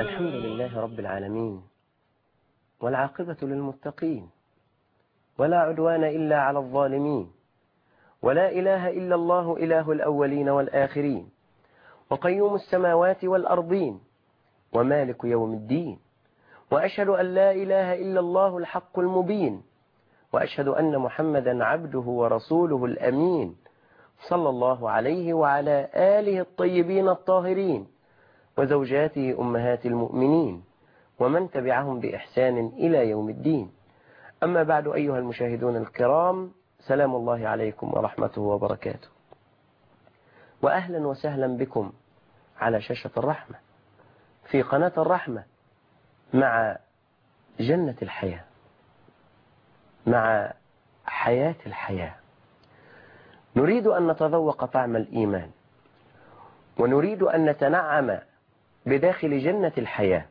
الحمد لله رب العالمين والعاقبة للمتقين ولا عدوان إلا على الظالمين ولا إله إلا الله إله الأولين والآخرين وقيوم السماوات والأرضين ومالك يوم الدين وأشهد أن لا إله إلا الله الحق المبين وأشهد أن محمدا عبده ورسوله الأمين صلى الله عليه وعلى آله الطيبين الطاهرين وزوجاته أمهات المؤمنين ومن تبعهم بإحسان إلى يوم الدين. أما بعد أيها المشاهدون الكرام سلام الله عليكم ورحمته وبركاته. وأهلا وسهلا بكم على شاشة الرحمة في قناة الرحمة مع جنة الحياة مع حياة الحياة. نريد أن نتذوق طعم الإيمان ونريد أن نتنعم بداخل جنة الحياة.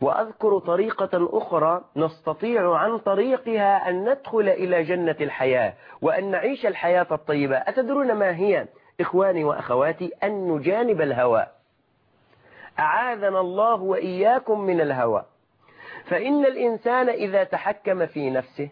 وأذكر طريقة أخرى نستطيع عن طريقها أن ندخل إلى جنة الحياة وأن نعيش الحياة الطيبة. أتدرون ما هي إخواني وأخواتي؟ أن نجانب الهوى أعاذنا الله وإياكم من الهوى فإن الإنسان إذا تحكم في نفسه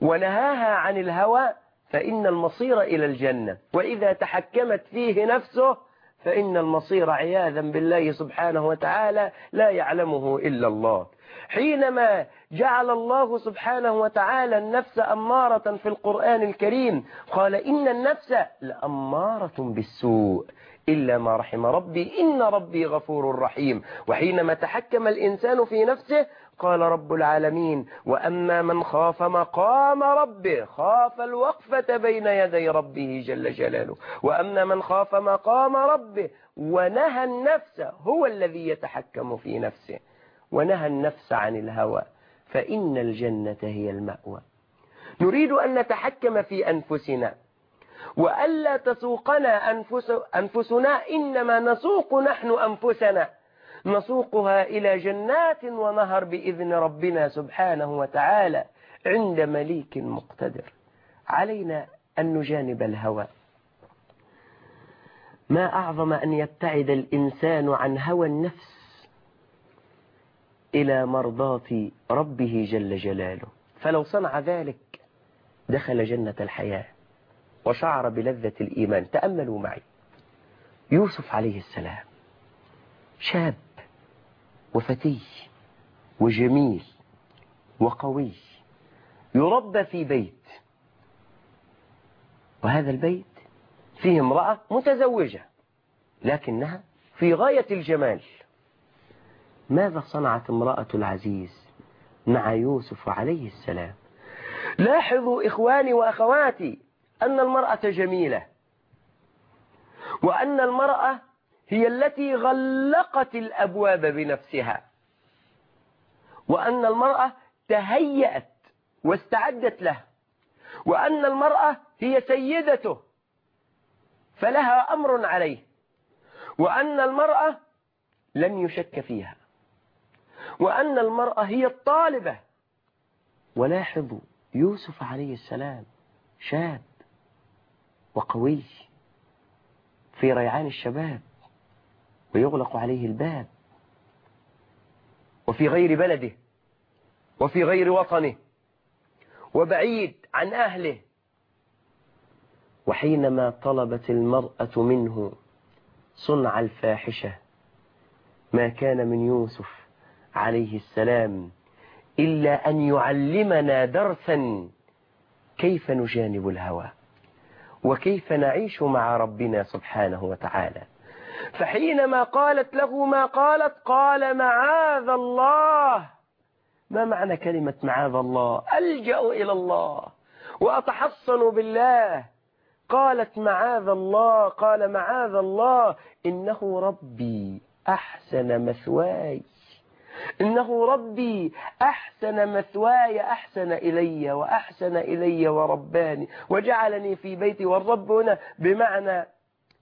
ونهاها عن الهوى فإن المصير إلى الجنة. وإذا تحكمت فيه نفسه فإن المصير عياذا بالله سبحانه وتعالى لا يعلمه إلا الله. حينما جعل الله سبحانه وتعالى النفس أمارة في القرآن الكريم قال إن النفس لأمارة بالسوء إلا ما رحم ربي. إن ربي غفور رحيم. وحينما تحكم الإنسان في نفسه قال رب العالمين وأما من خاف مقام ربه خاف الوقفة بين يدي ربه جل جلاله. وأما من خاف مقام ربه ونهى النفس هو الذي يتحكم في نفسه. ونهى النفس عن الهوى فإن الجنة هي المأوى. نريد أن نتحكم في أنفسنا وألا تسوقنا أنفس أنفسنا إنما نسوق نحن أنفسنا. نسوقها إلى جنات ونهر بإذن ربنا سبحانه وتعالى عند مليك مقتدر. علينا أن نجانب الهوى. ما أعظم أن يبتعد الإنسان عن هوى النفس إلى مرضاة ربه جل جلاله. فلو صنع ذلك دخل جنة الحياة وشعر بلذة الإيمان. تأملوا معي. يوسف عليه السلام شاب. وفتي وجميل وقوي يربى في بيت. وهذا البيت فيه امرأة متزوجة لكنها في غاية الجمال. ماذا صنعت امرأة العزيز مع يوسف عليه السلام؟ لاحظوا إخواني وأخواتي أن المرأة جميلة وأن المرأة هي التي غلقت الأبواب بنفسها. وأن المرأة تهيأت واستعدت له وأن المرأة هي سيدته فلها أمر عليه. وأن المرأة لم يشك فيها. وأن المرأة هي الطالبة. ولاحظوا يوسف عليه السلام شاب وقوي في ريعان الشباب. ويغلق عليه الباب. وفي غير بلده. وفي غير وطنه. وبعيد عن أهله. وحينما طلبت المرأة منه صنع الفاحشة ما كان من يوسف عليه السلام إلا أن يعلمنا درسا كيف نجانب الهوى. وكيف نعيش مع ربنا سبحانه وتعالى. فحينما قالت له ما قالت قال معاذ الله. ما معنى كلمة معاذ الله؟ ألجأ إلى الله وأتحصن بالله. قالت معاذ الله قال معاذ الله إنه ربي أحسن مثواي. إنه ربي أحسن مثواي أحسن إلي وأحسن إلي ورباني. وجعلني في بيتي والرب هنا بمعنى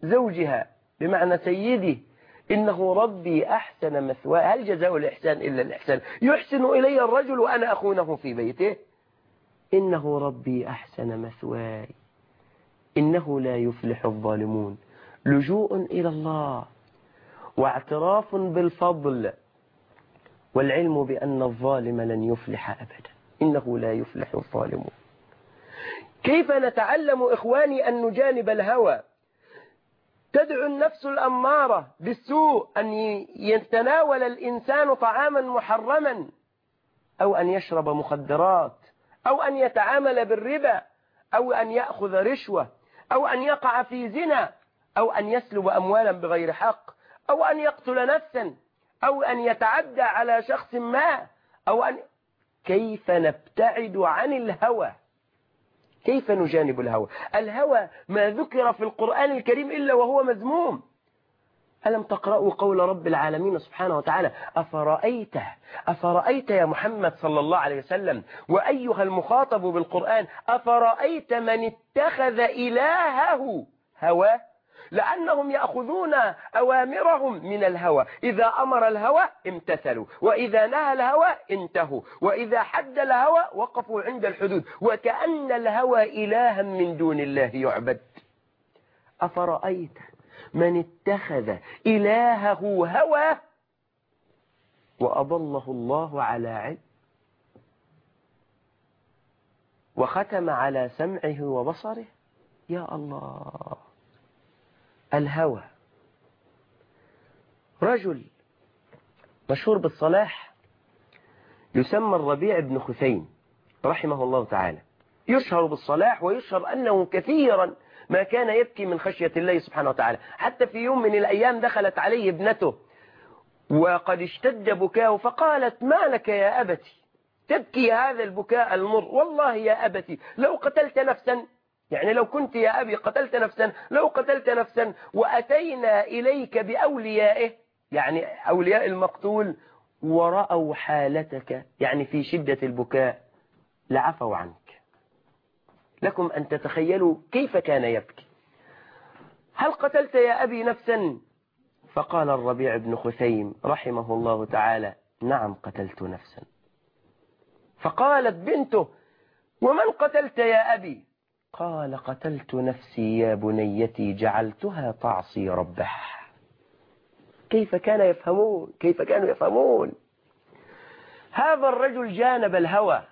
زوجها. بمعنى سيدي إنه ربي أحسن مثواي هل جزاء الإحسان إلا الإحسان؟ يحسن إلي الرجل وأنا أخونه في بيته. إنه ربي أحسن مثواي. إنه لا يفلح الظالمون. لجوء إلى الله واعتراف بالفضل والعلم بأن الظالم لن يفلح أبدا. إنه لا يفلح الظالمون. كيف نتعلم إخواني أن نجانب الهوى؟ تدعو النفس الأمارة بالسوء أن يتناول الإنسان طعاما محرما أو أن يشرب مخدرات أو أن يتعامل بالربا أو أن يأخذ رشوة أو أن يقع في زنا أو أن يسلب أموالا بغير حق أو أن يقتل نفسا أو أن يتعدى على شخص ما أو أن كيف نبتعد عن الهوى؟ كيف نجانب الهوى؟ الهوى ما ذكر في القرآن الكريم إلا وهو مذموم. ألم تقرأوا قول رب العالمين سبحانه وتعالى؟ أفرأيت أفرأيت يا محمد صلى الله عليه وسلم وأيها المخاطب بالقرآن؟ أفرأيت من اتخذ إلهه هواه لأنهم يأخذون أوامرهم من الهوى. إذا أمر الهوى امتثلوا وإذا نهى الهوى انتهوا وإذا حد الهوى وقفوا عند الحدود. وكأن الهوى إلها من دون الله يعبد. أفرأيت من اتخذ إلهه هوى وأضله الله على علم؟ وختم على سمعه وبصره؟ يا الله. الهوى. رجل مشهور بالصلاح يسمى الربيع بن خثيم رحمه الله تعالى. يشهر بالصلاح ويشهر أنه كثيرا ما كان يبكي من خشية الله سبحانه وتعالى. حتى في يوم من الأيام دخلت عليه ابنته وقد اشتد بكاءه فقالت ما لك يا أبتي؟ تبكي هذا البكاء المر. والله يا أبتي لو قتلت نفسا يعني لو كنت يا أبي قتلت نفسا لو قتلت نفسا وأتينا إليك بأوليائه يعني أولياء المقتول ورأوا حالتك يعني في شدة البكاء لعفوا عنك. لكم أن تتخيلوا كيف كان يبكي. هل قتلت يا أبي نفسا؟ فقال الربيع بن خثيم رحمه الله تعالى نعم قتلت نفسا. فقالت بنته ومن قتلت يا أبي؟ قال قتلت نفسي يا بنيتي جعلتها تعصي ربها كيف كان يفهمون؟ كيف كانوا يفهمون؟ هذا الرجل جانب الهوى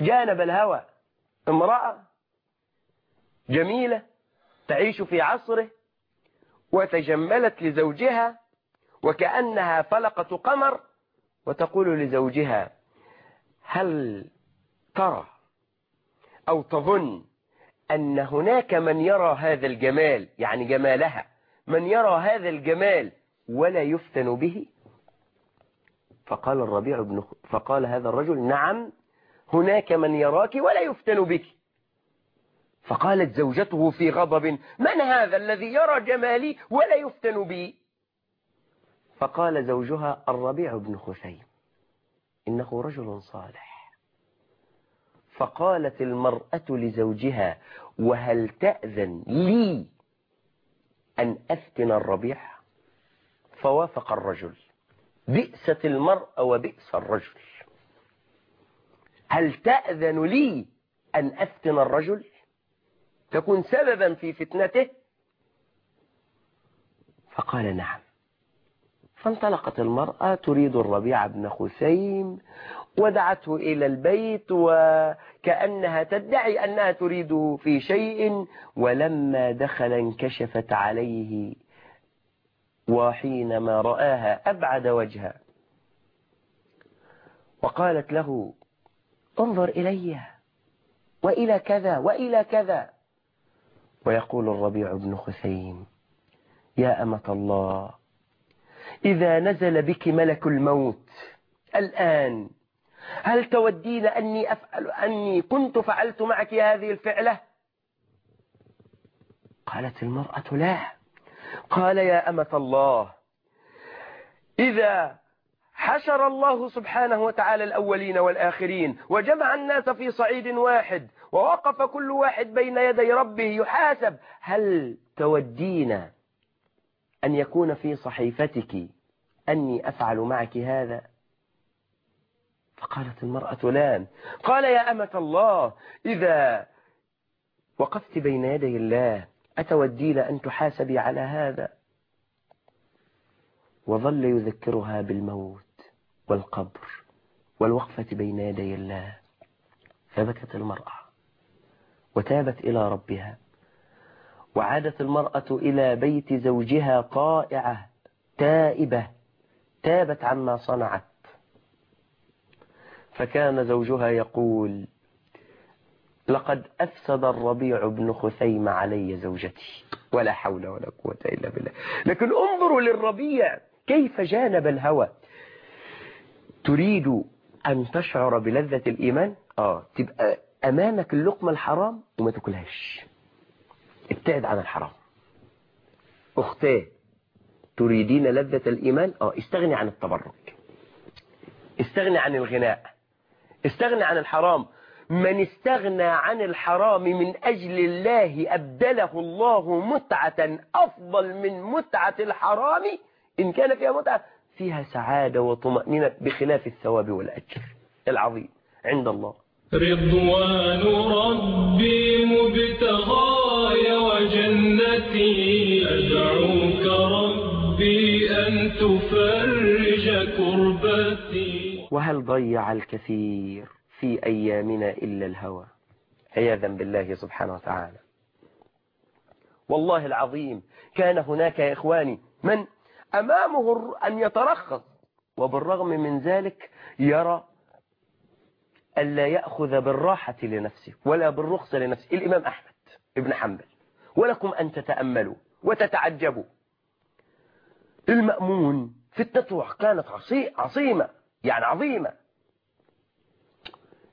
جانب الهوى. امرأة جميلة تعيش في عصره وتجملت لزوجها وكأنها فلقة قمر وتقول لزوجها هل ترى أو تظن أن هناك من يرى هذا الجمال يعني جمالها من يرى هذا الجمال ولا يفتن به؟ فقال الربيع بن فقال هذا الرجل نعم هناك من يراك ولا يفتن بك. فقالت زوجته في غضب من هذا الذي يرى جمالي ولا يفتن بي؟ فقال زوجها الربيع بن خثيم إنه رجل صالح. فقالت المرأة لزوجها وهل تأذن لي أن أفتن الربيع؟ فوافق الرجل. بئست المرأة وبئس الرجل. هل تأذن لي أن أفتن الرجل؟ تكون سببا في فتنته؟ فقال نعم. فانطلقت المرأة تريد الربيع بن خثيم ودعته إلى البيت وكأنها تدعي أنها تريد في شيء ولما دخل انكشفت عليه وحينما رآها أبعد وجهها وقالت له انظر إلي وإلى كذا وإلى كذا. ويقول الربيع بن خثيم يا أمة الله إذا نزل بك ملك الموت الآن هل تودين أني أفعل أني كنت فعلت معك هذه الفعلة؟ قالت المرأة لا. قال يا أمة الله إذا حشر الله سبحانه وتعالى الأولين والآخرين وجمع الناس في صعيد واحد ووقف كل واحد بين يدي ربه يحاسب هل تودين أن يكون في صحيفتك أني أفعل معك هذا؟ فقالت المرأة لا. قال يا أمة الله إذا وقفت بين يدي الله أتودين أن تحاسبي على هذا؟ وظل يذكرها بالموت والقبر والوقفة بين يدي الله. فبكت المرأة وتابت إلى ربها. وعادت المرأة إلى بيت زوجها طائعة تائبة تابت عما صنعت. فكان زوجها يقول لقد أفسد الربيع بن خثيم علي زوجتي. ولا حول ولا قوة إلا بالله. لكن انظروا للربيع كيف جانب الهوى. تريد أن تشعر بلذة الإيمان؟ آه. تبقى أمامك اللقمة الحرام وما تاكلهاش. ابتعد عن الحرام. أختاه تريدين لذة الإيمان؟ آه. استغني عن التبرك. استغني عن الغناء. استغني عن الحرام. من استغنى عن الحرام من أجل الله أبدله الله متعة أفضل من متعة الحرام. إن كان فيها متعة فيها سعادة وطمأنينة بخلاف الثواب والأجر العظيم عند الله. رضوان ربي مبتغاي وجنتي. أدعوك ربي أن تفرج كربتي. وهل ضيع الكثير في أيامنا إلا الهوى؟ عياذا بالله سبحانه وتعالى. والله العظيم كان هناك يا إخواني من أمامه أن يترخص وبالرغم من ذلك يرى ألا يأخذ بالراحة لنفسه ولا بالرخصة لنفسه. الإمام أحمد ابن حنبل ولكم أن تتأملوا وتتعجبوا. المأمون فتنته كانت عصيمة يعني عظيمة.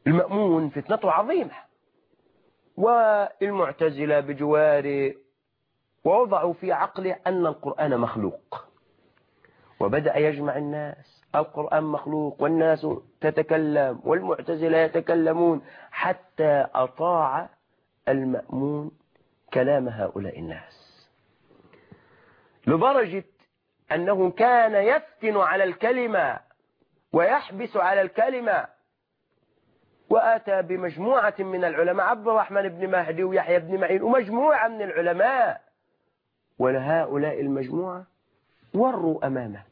المأمون فتنته عظيمة. والمعتزلة بجواره ووضعوا في عقله أن القرآن مخلوق. وبدأ يجمع الناس. القرآن مخلوق والناس تتكلم والمعتزلة يتكلمون حتى أطاع المأمون كلام هؤلاء الناس. لدرجة أنه كان يفتن على الكلمة ويحبس على الكلمة. وآتى بمجموعة من العلماء عبد الرحمن بن مهدي ويحيى بن معين ومجموعة من العلماء. ولهؤلاء المجموعة وروا أمامه.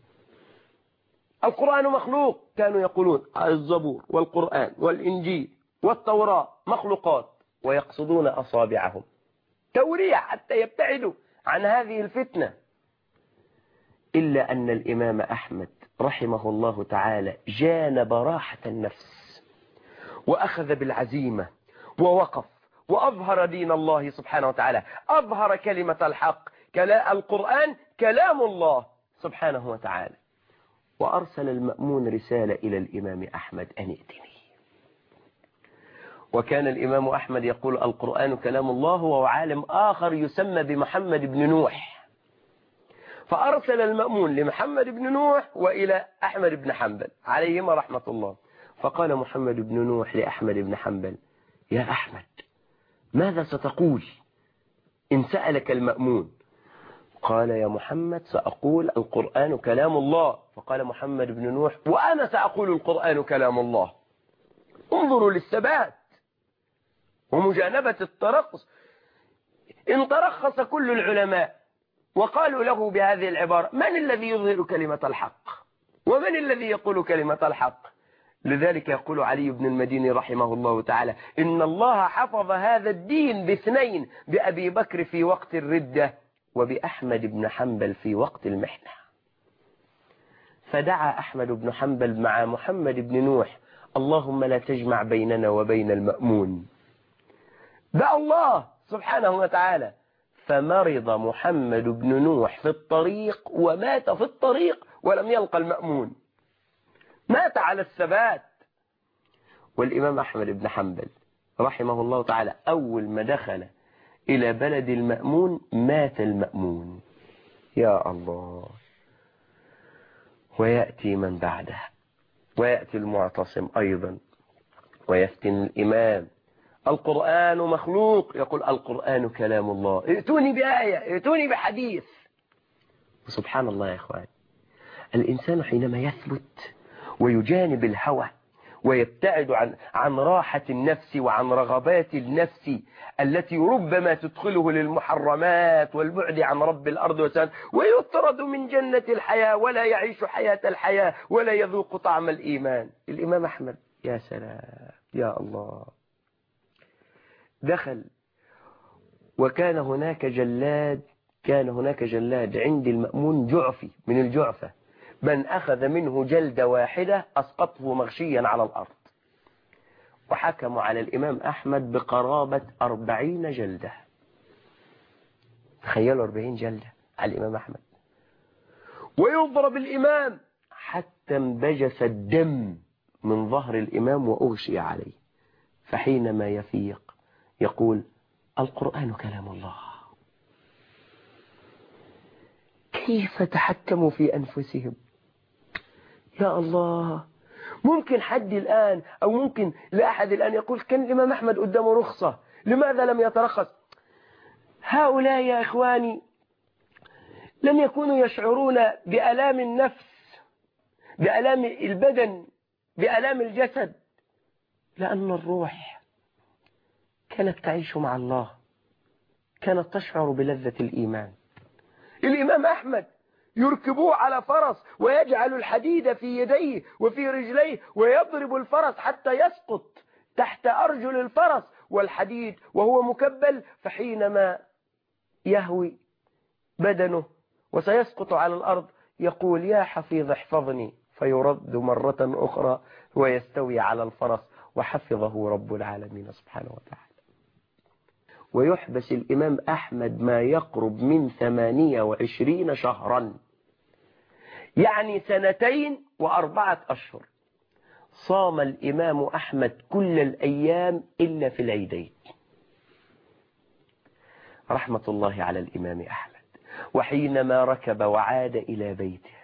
القرآن مخلوق كانوا يقولون. الزبور والقرآن والإنجيل والتوراة مخلوقات ويقصدون أصابعهم. تورية حتى يبتعدوا عن هذه الفتنة. إلا أن الإمام أحمد رحمه الله تعالى جانب راحة النفس وأخذ بالعزيمة ووقف وأظهر دين الله سبحانه وتعالى أظهر كلمة الحق القرآن كلام الله سبحانه وتعالى. وأرسل المأمون رسالة إلى الإمام أحمد أن ائتني. وكان الإمام أحمد يقول القرآن كلام الله وعالم آخر يسمى بمحمد بن نوح. فأرسل المأمون لمحمد بن نوح وإلى أحمد بن حنبل عليهما رحمة الله. فقال محمد بن نوح لأحمد بن حنبل يا أحمد ماذا ستقول إن سألك المأمون؟ قال يا محمد سأقول القرآن كلام الله. فقال محمد بن نوح وأنا سأقول القرآن كلام الله. انظروا للثبات ومجانبة الترخص إن ترخص كل العلماء وقالوا له بهذه العبارة من الذي يظهر كلمة الحق؟ ومن الذي يقول كلمة الحق؟ لذلك يقول علي بن المديني رحمه الله تعالى إن الله حفظ هذا الدين باثنين بأبي بكر في وقت الردة وبأحمد بن حنبل في وقت المحنة. فدعا أحمد بن حنبل مع محمد بن نوح اللهم لا تجمع بيننا وبين المأمون. دعا الله سبحانه وتعالى فمرض محمد بن نوح في الطريق ومات في الطريق ولم يلقى المأمون. مات على الثبات. والإمام أحمد بن حنبل رحمه الله تعالى أول ما دخل إلى بلد المأمون مات المأمون. يا الله. ويأتي من بعده. ويأتي المعتصم أيضا. ويفتن الإمام. القرآن مخلوق. يقول القرآن كلام الله. ائتوني بآية ائتوني بحديث. سبحان الله يا إخوان الإنسان حينما يثبت ويجانب الهوى ويبتعد عن عن راحة النفس وعن رغبات النفس التي ربما تدخله للمحرمات والبعد عن رب الأرض والسماء ويطرد من جنة الحياة ولا يعيش حياة الحياة ولا يذوق طعم الإيمان. الإمام أحمد يا سلام يا الله. دخل. وكان هناك جلاد كان هناك جلاد عند المأمون جعفي من الجعفة. من أخذ منه جلدة واحدة أسقطه مغشيا على الأرض. وحكموا على الإمام أحمد بقرابة أربعين جلدة. تخيلوا أربعين جلدة على الإمام أحمد. ويضرب الإمام حتى انبجس الدم من ظهر الإمام وأغشي عليه. فحينما يفيق يقول القرآن كلام الله. كيف تحكموا في أنفسهم؟ يا الله ممكن حد الآن أو ممكن لأحد الآن يقول كان الإمام أحمد قدامه رخصة لماذا لم يترخص؟ هؤلاء يا إخواني لم يكونوا يشعرون بألام النفس بألام البدن بألام الجسد لأن الروح كانت تعيش مع الله كانت تشعر بلذة الإيمان. الإمام أحمد يركبوه على فرس ويجعل الحديد في يديه وفي رجليه ويضرب الفرس حتى يسقط تحت أرجل الفرس والحديد وهو مكبل فحينما يهوي بدنه وسيسقط على الأرض يقول يا حفيظ احفظني فيرد مرة أخرى ويستوي على الفرس وحفظه رب العالمين سبحانه وتعالى. ويحبس الإمام أحمد ما يقرب من ثمانية وعشرين شهرا. يعني سنتين وأربعة أشهر. صام الإمام أحمد كل الأيام إلا في العيدين. رحمة الله على الإمام أحمد. وحينما ركب وعاد إلى بيته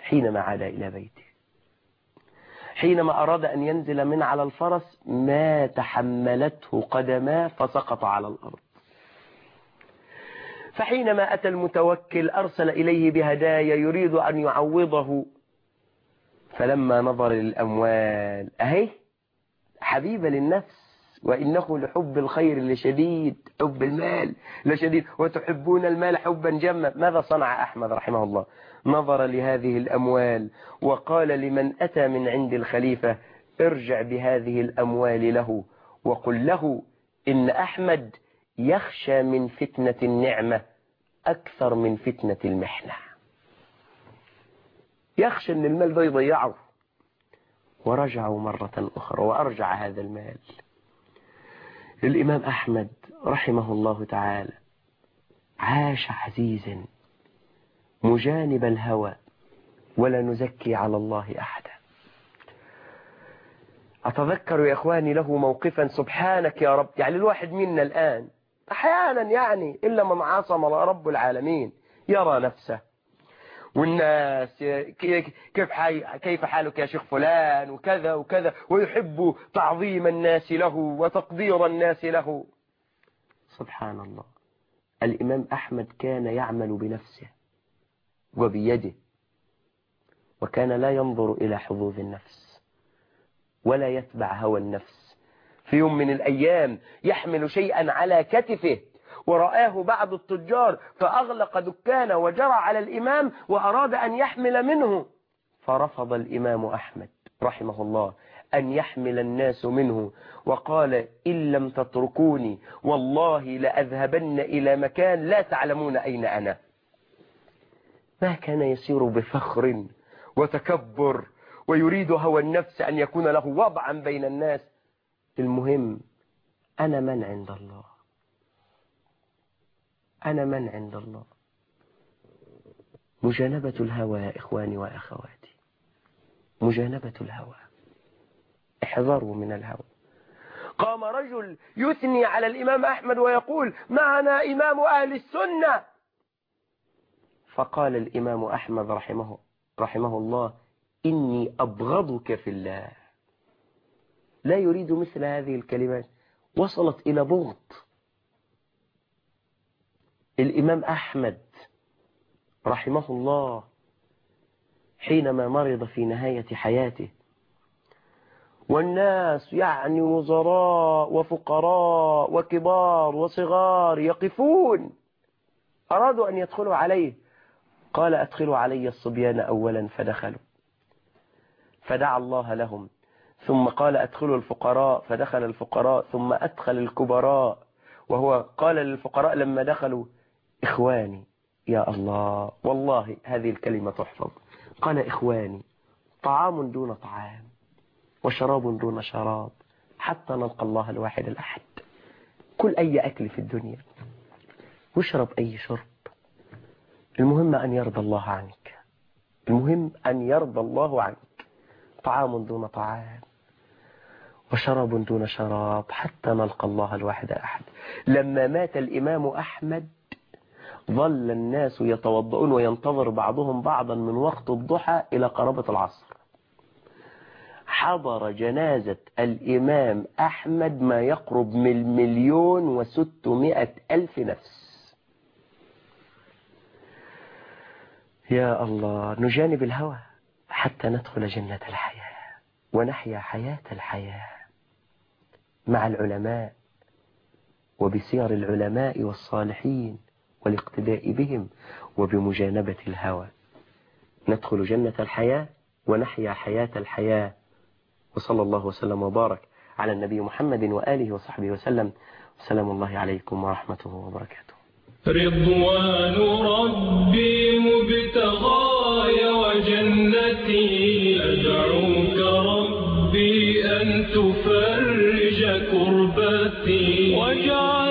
حينما عاد إلى بيته حينما أراد أن ينزل من على الفرس ما تحملته قدماه فسقط على الأرض. فحينما أتى المتوكل أرسل إليه بهدايا يريد أن يعوضه. فلما نظر للأموال أهي حبيبة للنفس. وإنه لحب الخير لشديد حب المال لشديد. وتحبون المال حبا جما. ماذا صنع أحمد رحمه الله؟ نظر لهذه الأموال وقال لمن أتى من عند الخليفة ارجع بهذه الأموال له وقل له إن أحمد يخشى من فتنة النعمة أكثر من فتنة المحنة. يخشى أن المال ده يضيعه ورجعوا مرة أخرى وأرجع هذا المال. الإمام أحمد رحمه الله تعالى عاش عزيزا مجانب الهوى ولا نزكي على الله أحدا. أتذكر يا إخواني له موقفا سبحانك يا رب. يعني الواحد منا الآن أحيانا يعني إلا من عاصم رب العالمين يرى نفسه. والناس كيف كيف حالك يا شيخ فلان؟ وكذا وكذا. ويحب تعظيم الناس له وتقدير الناس له. سبحان الله. الإمام أحمد كان يعمل بنفسه وبيده وكان لا ينظر إلى حظوظ النفس ولا يتبع هوى النفس. في يوم من الأيام يحمل شيئا على كتفه ورآه بعض التجار فأغلق دكانه وجرى على الإمام وأراد أن يحمل منه. فرفض الإمام أحمد رحمه الله أن يحمل الناس منه وقال إن لم تتركوني والله لأذهبن إلى مكان لا تعلمون أين أنا. ما كان يسير بفخر وتكبر ويريد هوى النفس أن يكون له وضعا بين الناس. المهم أنا من عند الله؟ أنا من عند الله. مجانبة الهوى يا إخواني وأخواتي. مجانبة الهوى. احذروا من الهوى. قام رجل يثني على الإمام أحمد ويقول معنا إمام أهل السنة. فقال الإمام أحمد رحمه, رحمه الله إني أبغضك في الله. لا يريد مثل هذه الكلمات. وصلت إلى بغض. الإمام أحمد رحمه الله حينما مرض في نهاية حياته. والناس يعني وزراء وفقراء وكبار وصغار يقفون. أرادوا أن يدخلوا عليه. قال أدخلوا علي الصبيان أولا فدخلوا. فدعا الله لهم. ثم قال أدخلوا الفقراء. فدخل الفقراء. ثم أدخل الكبراء. وهو قال للفقراء لما دخلوا إخواني يا الله والله هذه الكلمة تحفظ. قال إخواني طعام دون طعام وشراب دون شراب حتى نلقى الله الواحد الأحد. كل أي أكل في الدنيا واشرب أي شرب. المهم أن يرضى الله عنك. المهم أن يرضى الله عنك. طعام دون طعام وشراب دون شراب حتى نلقى الله الواحد الأحد. لما مات الإمام أحمد ظل الناس يتوضؤون وينتظر بعضهم بعضا من وقت الضحى إلى قرابة العصر. حضر جنازة الإمام أحمد ما يقرب من مليون وستمائة ألف نفس. يا الله نجانب الهوى حتى ندخل جنة الحياة ونحيا حياة الحياة مع العلماء وبسير العلماء والصالحين. والاقتداء بهم وبمجانبة الهوى. ندخل جنة الحياة ونحيا حياة الحياة. وصلى الله وسلم وبارك على النبي محمد وآله وصحبه وسلم. سلام الله عليكم ورحمته وبركاته. رضوان ربي مبتغاي وجنتي. أدعوك ربي أن تفرج كربتي. واجعل